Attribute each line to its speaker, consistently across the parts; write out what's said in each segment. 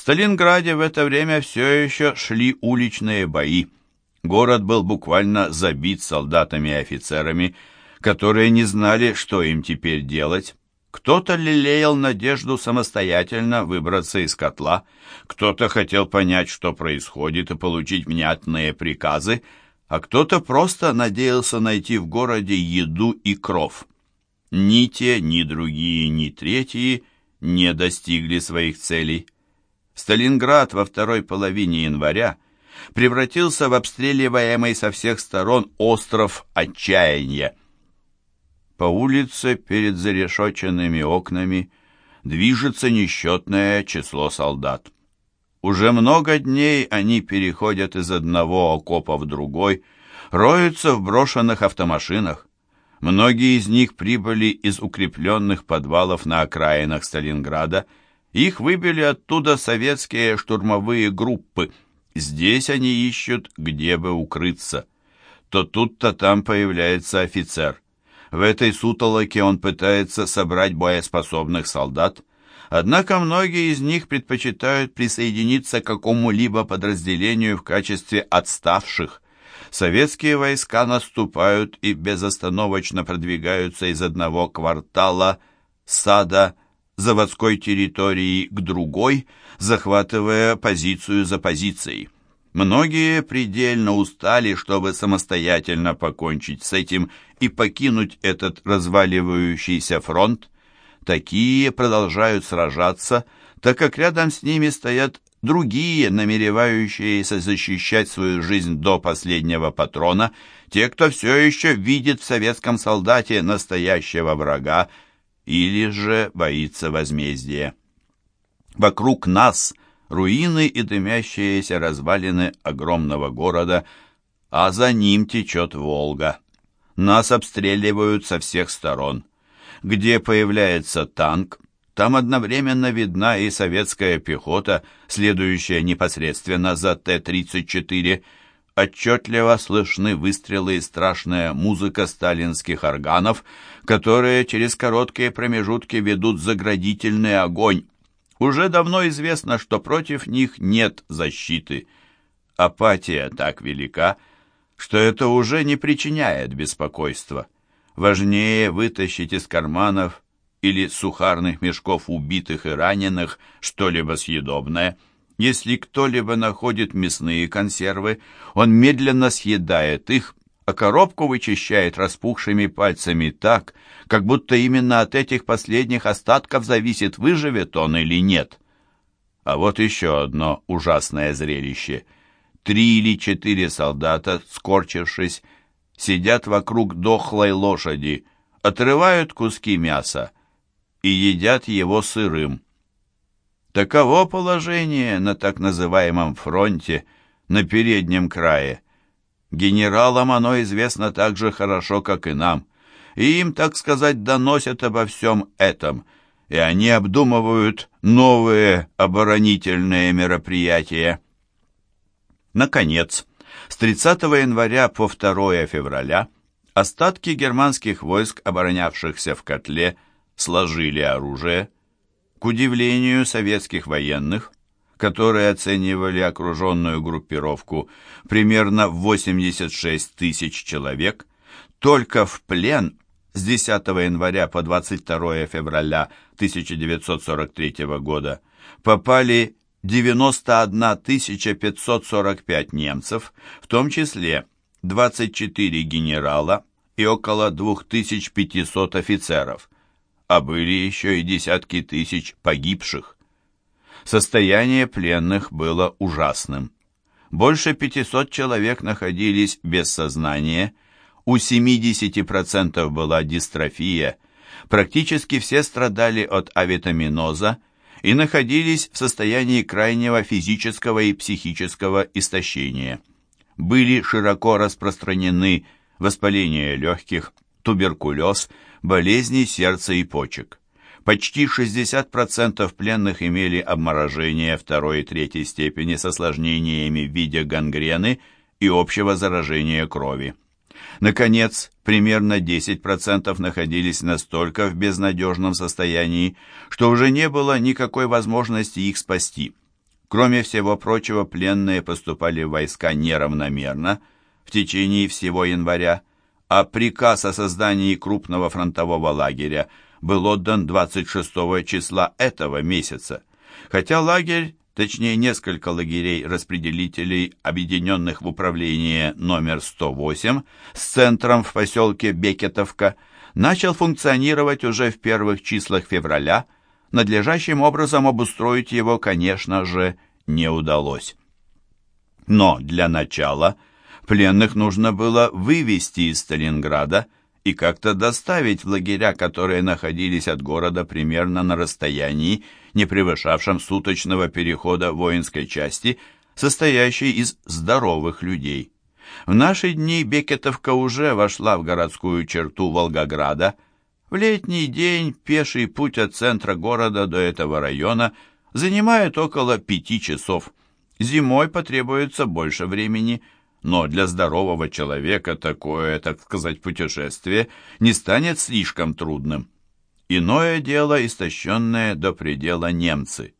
Speaker 1: Сталинграде в это время все еще шли уличные бои. Город был буквально забит солдатами и офицерами, которые не знали, что им теперь делать. Кто-то лелеял надежду самостоятельно выбраться из котла, кто-то хотел понять, что происходит, и получить внятные приказы, а кто-то просто надеялся найти в городе еду и кров. Ни те, ни другие, ни третьи не достигли своих целей. Сталинград во второй половине января превратился в обстреливаемый со всех сторон остров отчаяния. По улице перед зарешоченными окнами движется несчетное число солдат. Уже много дней они переходят из одного окопа в другой, роются в брошенных автомашинах. Многие из них прибыли из укрепленных подвалов на окраинах Сталинграда. Их выбили оттуда советские штурмовые группы. Здесь они ищут, где бы укрыться. То тут, то там появляется офицер. В этой сутолоке он пытается собрать боеспособных солдат, однако многие из них предпочитают присоединиться к какому-либо подразделению в качестве отставших. Советские войска наступают и безостановочно продвигаются из одного квартала, сада, заводской территории к другой, захватывая позицию за позицией. Многие предельно устали, чтобы самостоятельно покончить с этим и покинуть этот разваливающийся фронт. Такие продолжают сражаться, так как рядом с ними стоят другие, намеревающиеся защищать свою жизнь до последнего патрона, те, кто все еще видит в советском солдате настоящего врага или же боится возмездия. Вокруг нас руины и дымящиеся развалины огромного города, а за ним течет Волга. Нас обстреливают со всех сторон. Где появляется танк, там одновременно видна и советская пехота, следующая непосредственно за Т-34. Отчетливо слышны выстрелы и страшная музыка сталинских органов, которые через короткие промежутки ведут заградительный огонь, уже давно известно, что против них нет защиты. Апатия так велика, что это уже не причиняет беспокойства. Важнее вытащить из карманов или сухарных мешков убитых и раненых что-либо съедобное. Если кто-либо находит мясные консервы, он медленно съедает их, а коробку вычищает распухшими пальцами так, как будто именно от этих последних остатков зависит, выживет он или нет. А вот еще одно ужасное зрелище. Три или четыре солдата, скорчившись, сидят вокруг дохлой лошади, отрывают куски мяса и едят его сырым. Таково положение на так называемом фронте, на переднем крае. Генералам оно известно так же хорошо, как и нам и им, так сказать, доносят обо всем этом, и они обдумывают новые оборонительные мероприятия. Наконец, с 30 января по 2 февраля остатки германских войск, оборонявшихся в котле, сложили оружие. К удивлению советских военных, которые оценивали окруженную группировку примерно в 86 тысяч человек, только в плен с 10 января по 22 февраля 1943 года попали 91 545 немцев, в том числе 24 генерала и около 2500 офицеров, а были еще и десятки тысяч погибших. Состояние пленных было ужасным. Больше 500 человек находились без сознания – у 70% была дистрофия, практически все страдали от авитаминоза и находились в состоянии крайнего физического и психического истощения. Были широко распространены воспаление легких, туберкулез, болезни сердца и почек. Почти 60% пленных имели обморожение второй и третьей степени с осложнениями в виде гангрены и общего заражения крови. Наконец, примерно 10% находились настолько в безнадежном состоянии, что уже не было никакой возможности их спасти. Кроме всего прочего, пленные поступали в войска неравномерно в течение всего января, а приказ о создании крупного фронтового лагеря был отдан 26 числа этого месяца. Хотя лагерь, точнее несколько лагерей-распределителей, объединенных в управление номер 108 с центром в поселке Бекетовка, начал функционировать уже в первых числах февраля, надлежащим образом обустроить его, конечно же, не удалось. Но для начала – Пленных нужно было вывести из Сталинграда и как-то доставить в лагеря, которые находились от города примерно на расстоянии, не превышавшем суточного перехода воинской части, состоящей из здоровых людей. В наши дни Бекетовка уже вошла в городскую черту Волгограда. В летний день пеший путь от центра города до этого района занимает около пяти часов. Зимой потребуется больше времени – но для здорового человека такое, так сказать, путешествие не станет слишком трудным. Иное дело истощенные до предела немцы.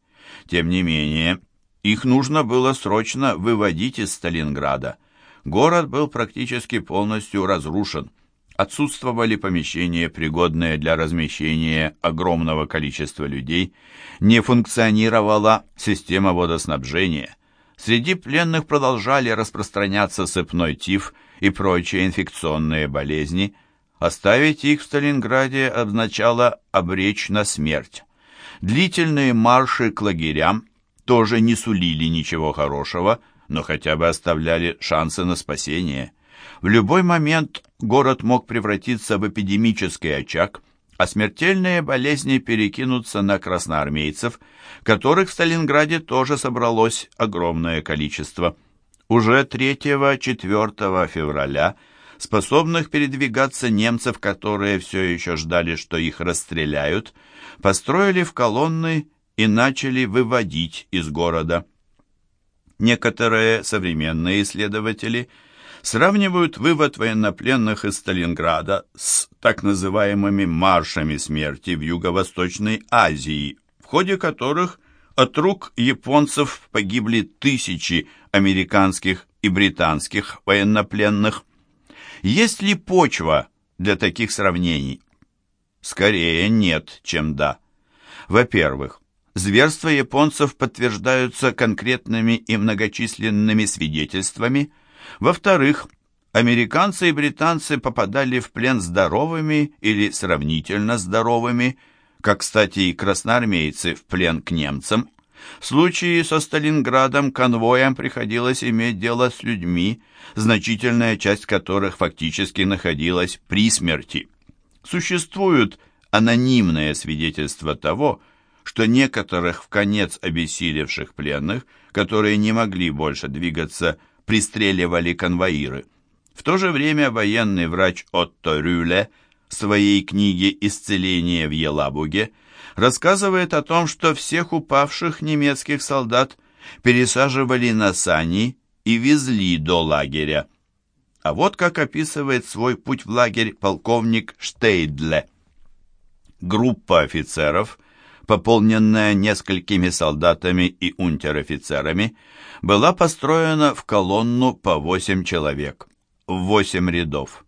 Speaker 1: Тем не менее, их нужно было срочно выводить из Сталинграда. Город был практически полностью разрушен. Отсутствовали помещения, пригодные для размещения огромного количества людей, не функционировала система водоснабжения. Среди пленных продолжали распространяться сыпной тиф и прочие инфекционные болезни. Оставить их в Сталинграде означало обречь на смерть. Длительные марши к лагерям тоже не сулили ничего хорошего, но хотя бы оставляли шансы на спасение. В любой момент город мог превратиться в эпидемический очаг – а смертельные болезни перекинутся на красноармейцев, которых в Сталинграде тоже собралось огромное количество. Уже 3-4 февраля способных передвигаться немцев, которые все еще ждали, что их расстреляют, построили в колонны и начали выводить из города. Некоторые современные исследователи – сравнивают вывод военнопленных из Сталинграда с так называемыми «маршами смерти» в Юго-Восточной Азии, в ходе которых от рук японцев погибли тысячи американских и британских военнопленных. Есть ли почва для таких сравнений? Скорее нет, чем да. Во-первых, зверства японцев подтверждаются конкретными и многочисленными свидетельствами, во-вторых, американцы и британцы попадали в плен здоровыми или сравнительно здоровыми, как, кстати, и красноармейцы в плен к немцам. В случае со Сталинградом конвоям приходилось иметь дело с людьми, значительная часть которых фактически находилась при смерти. Существуют анонимные свидетельства того, что некоторых в конец обессилевших пленных, которые не могли больше двигаться пристреливали конвоиры. В то же время военный врач Отто Рюле в своей книге «Исцеление в Елабуге» рассказывает о том, что всех упавших немецких солдат пересаживали на сани и везли до лагеря. А вот как описывает свой путь в лагерь полковник Штейдле. Группа офицеров, пополненная несколькими солдатами и унтер-офицерами, была построена в колонну по восемь человек, в восемь рядов.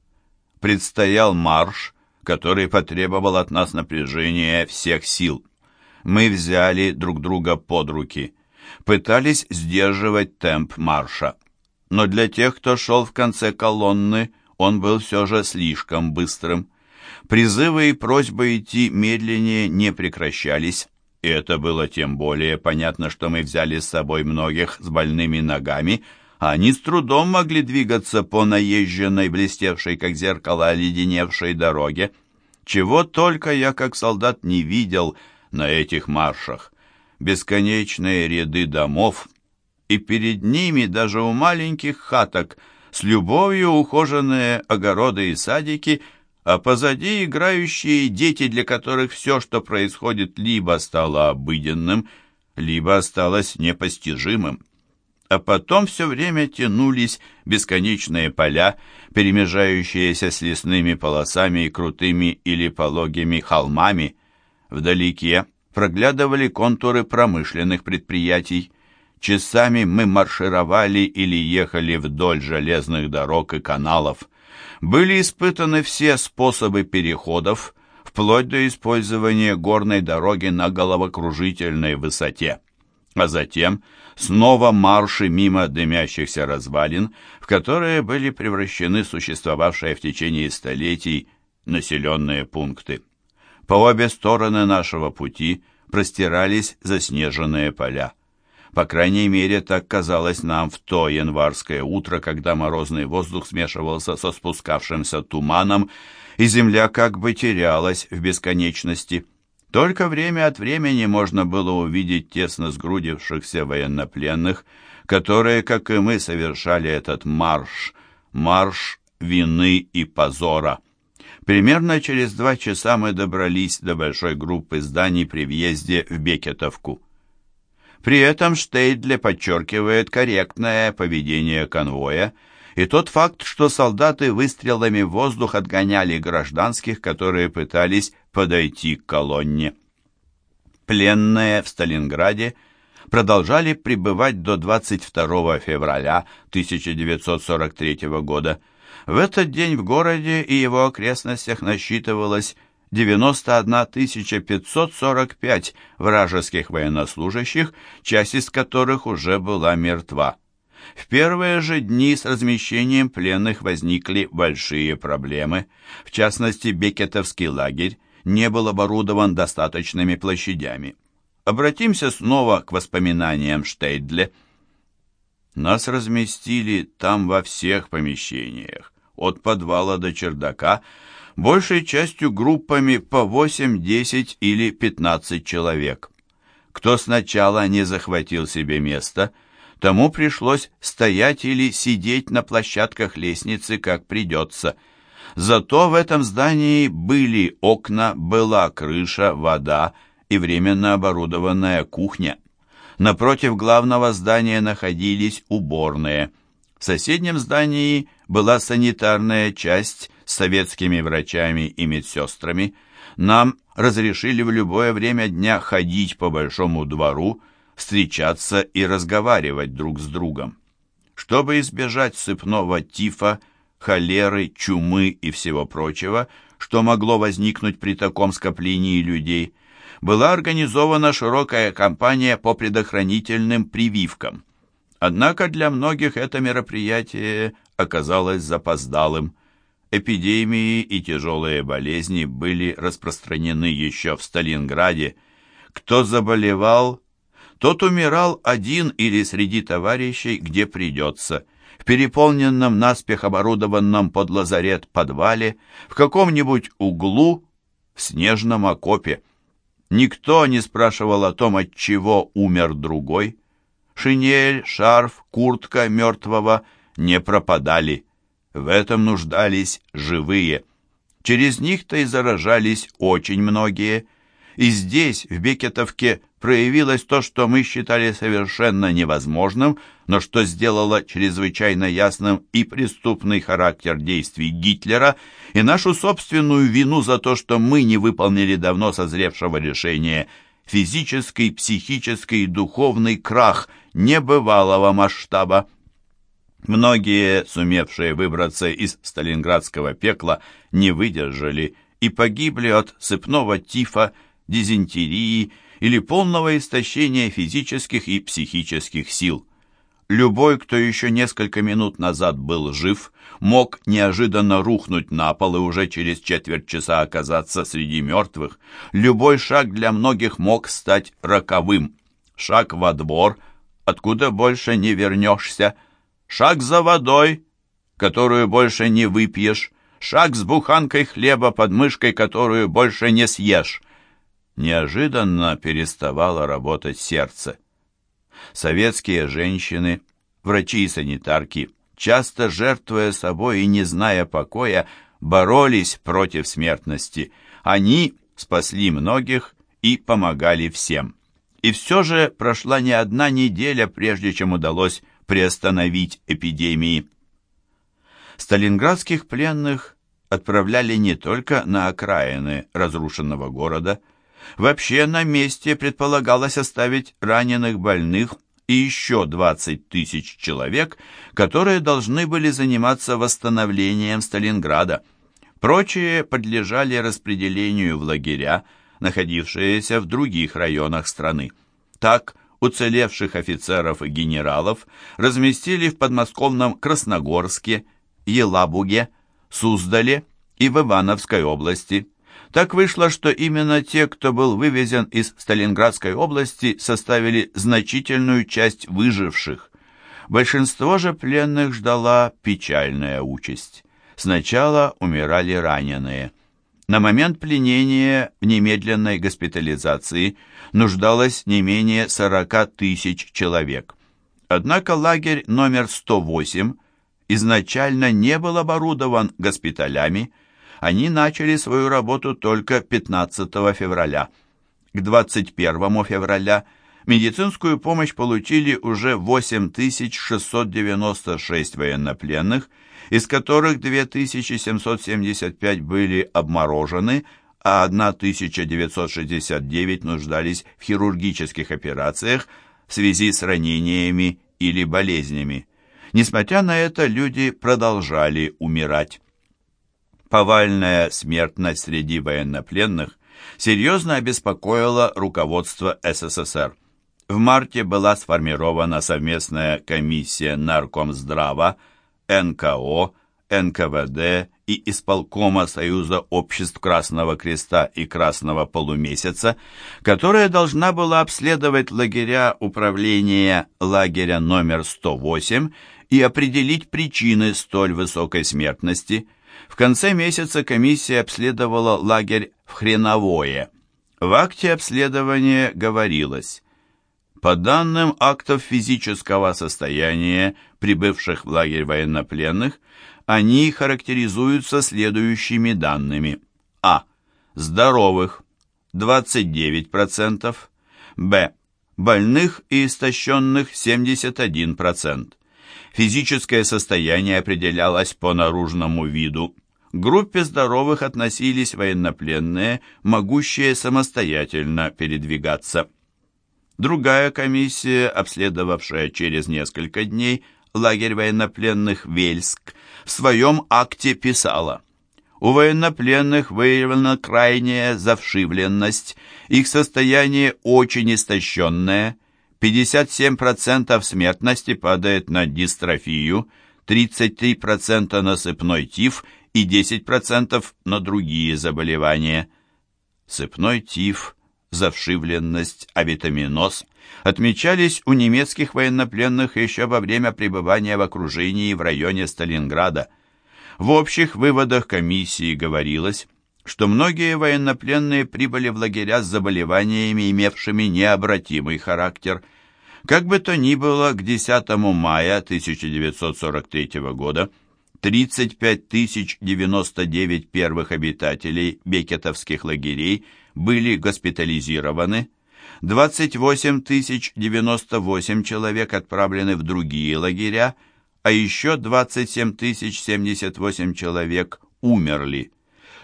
Speaker 1: Предстоял марш, который потребовал от нас напряжения всех сил. Мы взяли друг друга под руки, пытались сдерживать темп марша. Но для тех, кто шел в конце колонны, он был все же слишком быстрым. Призывы и просьбы идти медленнее не прекращались, и это было тем более понятно, что мы взяли с собой многих с больными ногами, а они с трудом могли двигаться по наезженной, блестевшей, как зеркало, оледеневшей дороге. Чего только я, как солдат, не видел на этих маршах. Бесконечные ряды домов, и перед ними даже у маленьких хаток с любовью ухоженные огороды и садики — а позади играющие дети, для которых все, что происходит, либо стало обыденным, либо осталось непостижимым. А потом все время тянулись бесконечные поля, перемежающиеся с лесными полосами и крутыми или пологими холмами. Вдалеке проглядывали контуры промышленных предприятий. Часами мы маршировали или ехали вдоль железных дорог и каналов. Были испытаны все способы переходов, вплоть до использования горной дороги на головокружительной высоте. А затем снова марши мимо дымящихся развалин, в которые были превращены существовавшие в течение столетий населенные пункты. По обе стороны нашего пути простирались заснеженные поля. По крайней мере, так казалось нам в то январское утро, когда морозный воздух смешивался со спускавшимся туманом, и земля как бы терялась в бесконечности. Только время от времени можно было увидеть тесно сгрудившихся военнопленных, которые, как и мы, совершали этот марш, марш вины и позора. Примерно через два часа мы добрались до большой группы зданий при въезде в Бекетовку. При этом Штейдле подчеркивает корректное поведение конвоя и тот факт, что солдаты выстрелами в воздух отгоняли гражданских, которые пытались подойти к колонне. Пленные в Сталинграде продолжали пребывать до 22 февраля 1943 года. В этот день в городе и его окрестностях насчитывалось 91 545 вражеских военнослужащих, часть из которых уже была мертва. В первые же дни с размещением пленных возникли большие проблемы. В частности, Бекетовский лагерь не был оборудован достаточными площадями. Обратимся снова к воспоминаниям Штейдле. Нас разместили там во всех помещениях, от подвала до чердака, большей частью группами по 8, 10 или 15 человек. Кто сначала не захватил себе место, тому пришлось стоять или сидеть на площадках лестницы, как придется. Зато в этом здании были окна, была крыша, вода и временно оборудованная кухня. Напротив главного здания находились уборные. В соседнем здании была санитарная часть с советскими врачами и медсестрами, нам разрешили в любое время дня ходить по большому двору, встречаться и разговаривать друг с другом. Чтобы избежать сыпного тифа, холеры, чумы и всего прочего, что могло возникнуть при таком скоплении людей, была организована широкая кампания по предохранительным прививкам. Однако для многих это мероприятие оказалось запоздалым. Эпидемии и тяжелые болезни были распространены еще в Сталинграде. Кто заболевал, тот умирал один или среди товарищей, где придется, в переполненном наспех оборудованном под лазарет подвале, в каком-нибудь углу, в снежном окопе. Никто не спрашивал о том, от чего умер другой. Шинель, шарф, куртка мертвого не пропадали. В этом нуждались живые. Через них-то и заражались очень многие. И здесь, в Бекетовке, проявилось то, что мы считали совершенно невозможным, но что сделало чрезвычайно ясным и преступный характер действий Гитлера, и нашу собственную вину за то, что мы не выполнили давно созревшего решения физический, психический и духовный крах небывалого масштаба. Многие, сумевшие выбраться из сталинградского пекла, не выдержали и погибли от сыпного тифа, дизентерии или полного истощения физических и психических сил. Любой, кто еще несколько минут назад был жив, мог неожиданно рухнуть на пол и уже через четверть часа оказаться среди мертвых. Любой шаг для многих мог стать роковым. Шаг во двор, откуда больше не вернешься – Шаг за водой, которую больше не выпьешь. Шаг с буханкой хлеба под мышкой, которую больше не съешь. Неожиданно переставало работать сердце. Советские женщины, врачи и санитарки, часто жертвуя собой и не зная покоя, боролись против смертности. Они спасли многих и помогали всем. И все же прошла не одна неделя, прежде чем удалось приостановить эпидемии. Сталинградских пленных отправляли не только на окраины разрушенного города. Вообще на месте предполагалось оставить раненых больных и еще 20 тысяч человек, которые должны были заниматься восстановлением Сталинграда. Прочие подлежали распределению в лагеря, находившиеся в других районах страны. Так, уцелевших офицеров и генералов разместили в подмосковном Красногорске, Елабуге, Суздале и в Ивановской области. Так вышло, что именно те, кто был вывезен из Сталинградской области, составили значительную часть выживших. Большинство же пленных ждала печальная участь. Сначала умирали раненые. На момент пленения в немедленной госпитализации нуждалось не менее 40 тысяч человек. Однако лагерь номер 108 изначально не был оборудован госпиталями, они начали свою работу только 15 февраля. К 21 февраля медицинскую помощь получили уже 8696 военнопленных, из которых 2775 были обморожены, а 1969 нуждались в хирургических операциях в связи с ранениями или болезнями. Несмотря на это, люди продолжали умирать повальная смертность среди военнопленных серьезно обеспокоила руководство СССР. В марте была сформирована совместная комиссия Наркомздрава, НКО, НКВД и исполкома Союза обществ Красного Креста и Красного Полумесяца, которая должна была обследовать лагеря управления лагеря номер 108 и определить причины столь высокой смертности – в конце месяца комиссия обследовала лагерь в Хреновое. В акте обследования говорилось, по данным актов физического состояния прибывших в лагерь военнопленных, они характеризуются следующими данными. А. Здоровых 29%. Б. Больных и истощенных 71%. Физическое состояние определялось по наружному виду. К группе здоровых относились военнопленные, могущие самостоятельно передвигаться. Другая комиссия, обследовавшая через несколько дней лагерь военнопленных Вельск, в своем акте писала «У военнопленных выявлена крайняя завшивленность, их состояние очень истощенное, 57% смертности падает на дистрофию, 33% на сыпной тиф и 10% на другие заболевания. Сыпной тиф, завшивленность, авитаминоз отмечались у немецких военнопленных еще во время пребывания в окружении в районе Сталинграда. В общих выводах комиссии говорилось, что многие военнопленные прибыли в лагеря с заболеваниями, имевшими необратимый характер. Как бы то ни было, к 10 мая 1943 года 35 099 первых обитателей бекетовских лагерей были госпитализированы, 28 098 человек отправлены в другие лагеря, а еще 27 078 человек умерли.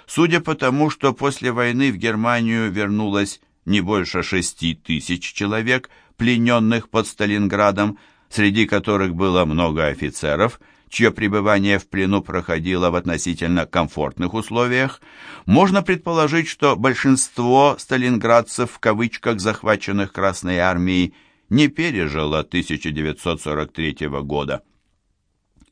Speaker 1: Судя по тому, что после войны в Германию вернулось не больше шести тысяч человек, плененных под Сталинградом, среди которых было много офицеров, чье пребывание в плену проходило в относительно комфортных условиях, можно предположить, что большинство сталинградцев в кавычках захваченных Красной армией не пережило 1943 года.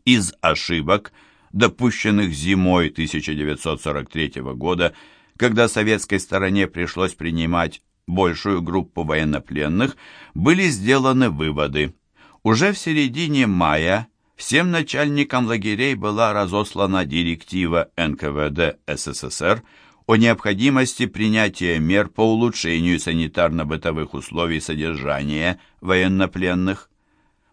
Speaker 1: Из ошибок – допущенных зимой 1943 года, когда советской стороне пришлось принимать большую группу военнопленных, были сделаны выводы. Уже в середине мая всем начальникам лагерей была разослана директива НКВД СССР о необходимости принятия мер по улучшению санитарно-бытовых условий содержания военнопленных.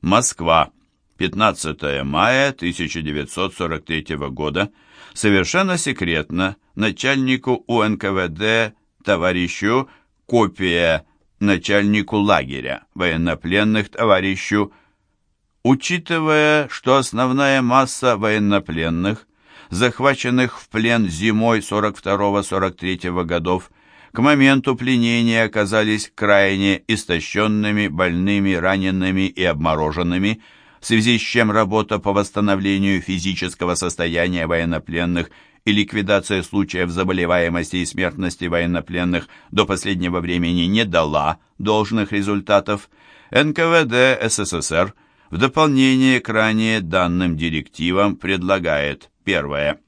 Speaker 1: Москва, 15 мая 1943 года совершенно секретно начальнику УНКВД товарищу копия начальнику лагеря военнопленных товарищу Учитывая, что основная масса военнопленных, захваченных в плен зимой 42-43 годов, к моменту пленения оказались крайне истощенными, больными, ранеными и обмороженными, в связи с чем работа по восстановлению физического состояния военнопленных и ликвидация случаев заболеваемости и смертности военнопленных до последнего времени не дала должных результатов, НКВД СССР в дополнение к ранее данным директивам предлагает первое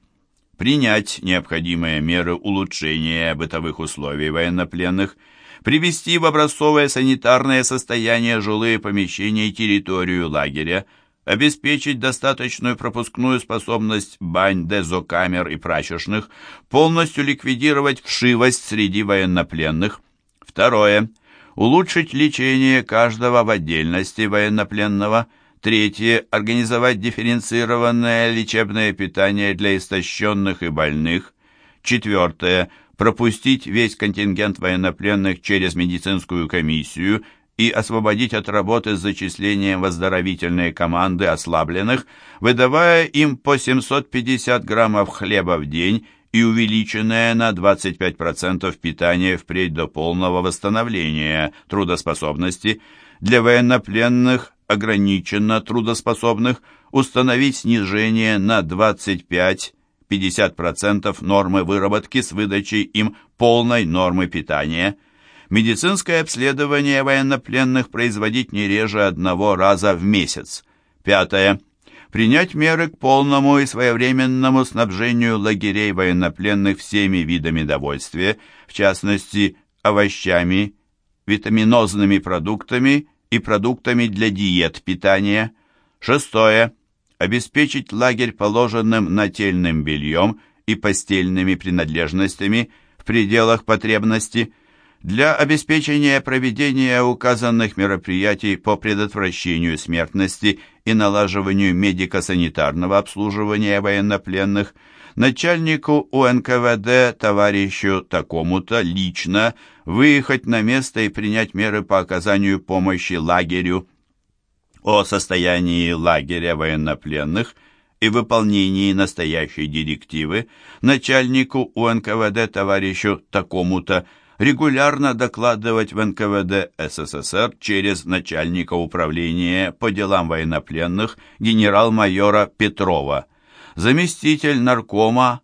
Speaker 1: принять необходимые меры улучшения бытовых условий военнопленных, привести в образцовое санитарное состояние жилые помещения и территорию лагеря, обеспечить достаточную пропускную способность бань, дезокамер и прачечных, полностью ликвидировать вшивость среди военнопленных. Второе. Улучшить лечение каждого в отдельности военнопленного – Третье. Организовать дифференцированное лечебное питание для истощенных и больных. Четвертое. Пропустить весь контингент военнопленных через медицинскую комиссию и освободить от работы с зачислением оздоровительные команды ослабленных, выдавая им по 750 граммов хлеба в день и увеличенное на 25% питание впредь до полного восстановления трудоспособности для военнопленных ограниченно трудоспособных установить снижение на 25-50% нормы выработки с выдачей им полной нормы питания. Медицинское обследование военнопленных производить не реже одного раза в месяц. Пятое. Принять меры к полному и своевременному снабжению лагерей военнопленных всеми видами довольствия, в частности, овощами, витаминозными продуктами и продуктами для диет питания. Шестое. Обеспечить лагерь положенным нательным бельем и постельными принадлежностями в пределах потребности для обеспечения проведения указанных мероприятий по предотвращению смертности и налаживанию медико-санитарного обслуживания военнопленных – начальнику УНКВД товарищу такому-то лично выехать на место и принять меры по оказанию помощи лагерю. О состоянии лагеря военнопленных и выполнении настоящей директивы начальнику УНКВД товарищу такому-то регулярно докладывать в НКВД СССР через начальника управления по делам военнопленных генерал-майора Петрова – заместитель наркома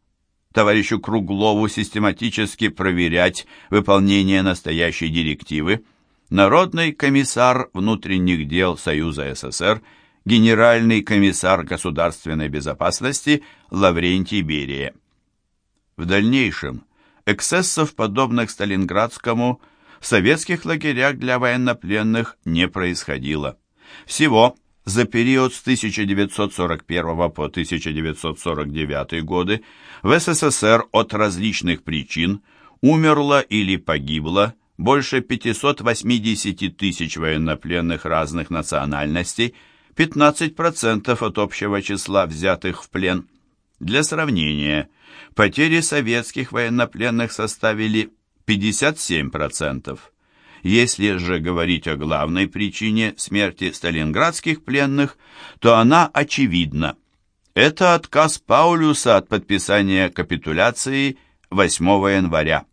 Speaker 1: товарищу Круглову систематически проверять выполнение настоящей директивы, Народный комиссар внутренних дел Союза СССР, генеральный комиссар государственной безопасности Лаврентий Берия. В дальнейшем эксцессов, подобных Сталинградскому, в советских лагерях для военнопленных не происходило. Всего за период с 1941 по 1949 годы в СССР от различных причин умерло или погибло больше 580 тысяч военнопленных разных национальностей, 15% от общего числа взятых в плен. Для сравнения, потери советских военнопленных составили 57%. Если же говорить о главной причине смерти сталинградских пленных, то она очевидна. Это отказ Паулюса от подписания капитуляции 8 января.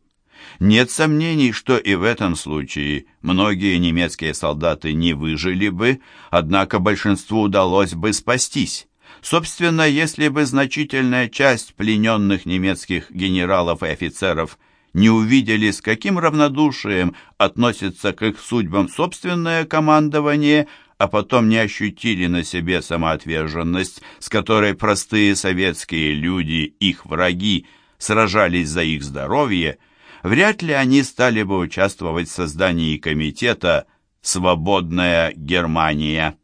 Speaker 1: Нет сомнений, что и в этом случае многие немецкие солдаты не выжили бы, однако большинству удалось бы спастись. Собственно, если бы значительная часть плененных немецких генералов и офицеров не увидели, с каким равнодушием относится к их судьбам собственное командование, а потом не ощутили на себе самоотверженность, с которой простые советские люди, их враги, сражались за их здоровье, вряд ли они стали бы участвовать в создании комитета «Свободная Германия».